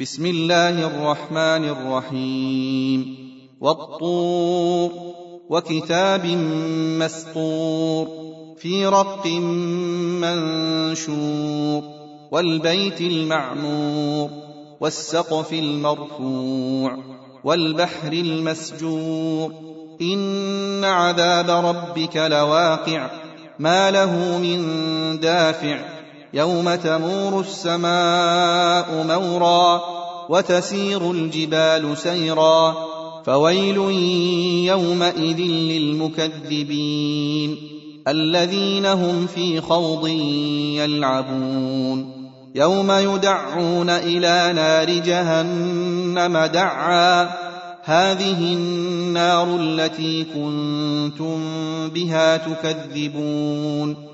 بسم الله الرحمن الرحيم. والطور وكتاب مسطور في رق منشور والبيت المعمور والسقف المرفوع والبحر المسجور. إن عذاب ربك لواقع ما له من دافع. يوم تمور السماء مورا وتسير الجبال سيرا فويل يومئذ للمكذبين الذين هم في خوض يلعبون يوم يدعون إلى نار جهنم دعا هذه النار التي كنتم بها تكذبون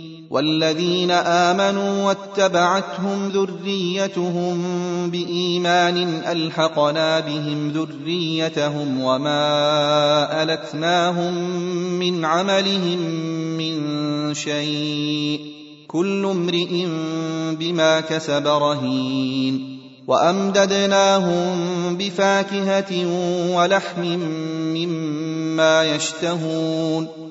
والذين آمنوا واتبعتهم ذريتهم بإيمان ألحقنا بهم ذريتهم وما ألتناهم من عملهم من شيء كل امرئ بما كسب رهين وأمددناهم بفاكهة ولحم مما يشتهون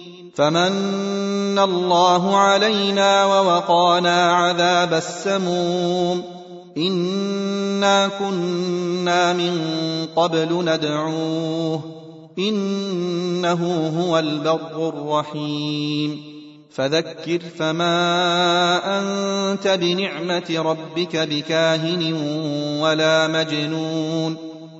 فمن الله علينا ووقانا عذاب السموم. إنا كنا من قبل ندعوه. إنه هو البر الرحيم. فذكر فما أنت بنعمة ربك بكاهن ولا مجنون.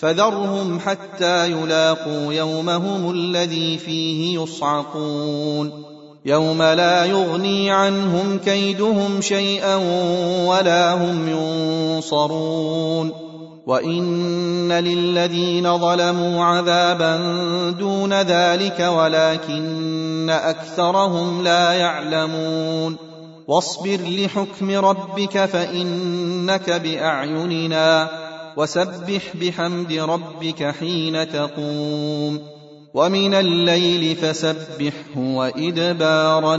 فذرهم حتى يلاقوا يومهم الذي فيه يصعقون. يوم لا يغني عنهم كيدهم شيئا ولا هم ينصرون. وان للذين ظلموا عذابا دون ذلك ولكن اكثرهم لا يعلمون. واصبر لحكم ربك فانك باعيننا. وسبح بحمد ربك حين تقوم. ومن الليل فسبحه وإدبار